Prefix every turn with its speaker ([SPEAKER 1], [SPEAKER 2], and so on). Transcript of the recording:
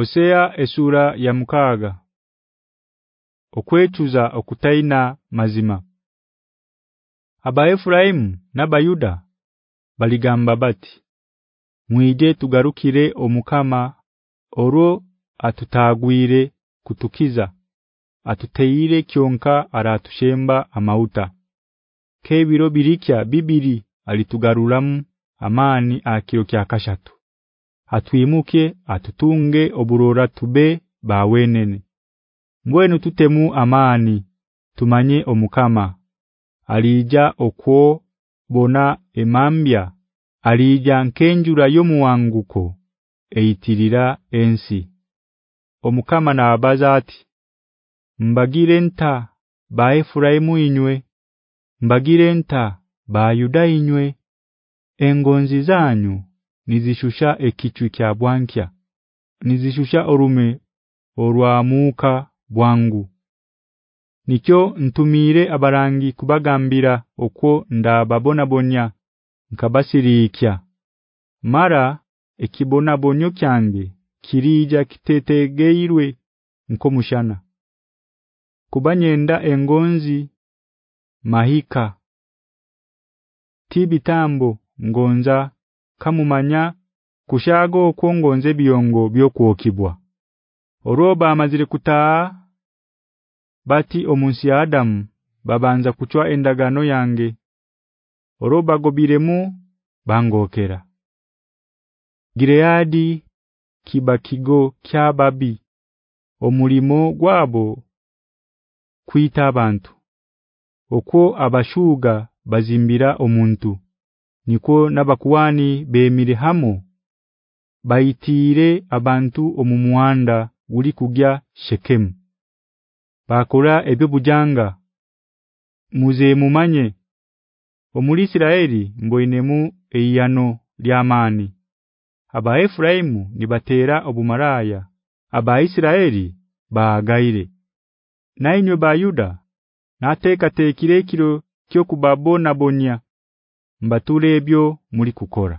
[SPEAKER 1] Osea esura ya mukaga okwechuza okutaina mazima Aba Efraim na Bayuda baligamba bati mwige tugarukire omukama oro atutagwire kutukiza atuteyire kyonka aratushemba amauta kebiro birikya bibiri alitugarulamu amani akiro kyakashatu atwimuke atutunge oburora tube bawenene mwenu tutemu amani tumanye omukama alija okwo bona emambya alija nkenjura yo muwanguko eitirira ensi omukama nabaza ati mbagire nta ba Efraimu inywe mbagire nta ba Yuda inywe engonzi zanyu za nizishusha ekichwi kya bwankya nizishusha orume orwamuka bwangu nikyo ntumire abarangi kubagambira okwo ndababona bonya nkabashirikya mara ekibona bonyo kyange kirija kitetegeirwe nkomushana kubanyenda engonzi mahika tibitambo ngonza kamumanya kushago okongonze byongo byokuokibwa oroba amazire kutaa bati omunsi ya Adam babanza kuchwa endagano yange oroba gobiremu bangokera Gireadi kibakigo kyababi omulimo gwabo kuita abantu okwo abashuga bazimbira omuntu niko nabakuwani bemire hamu baitire abantu omumwanda uli kugya shekem bakura ebibujanga muze mumanye omuli Isiraeli mboinemu eiyano lyamani aba Efraimu nibatera obumaraya aba Isiraeli baagaire nayinyo ba Yuda natekatekire kiro kyo kubabona bonya mbatule ebyo muri kukora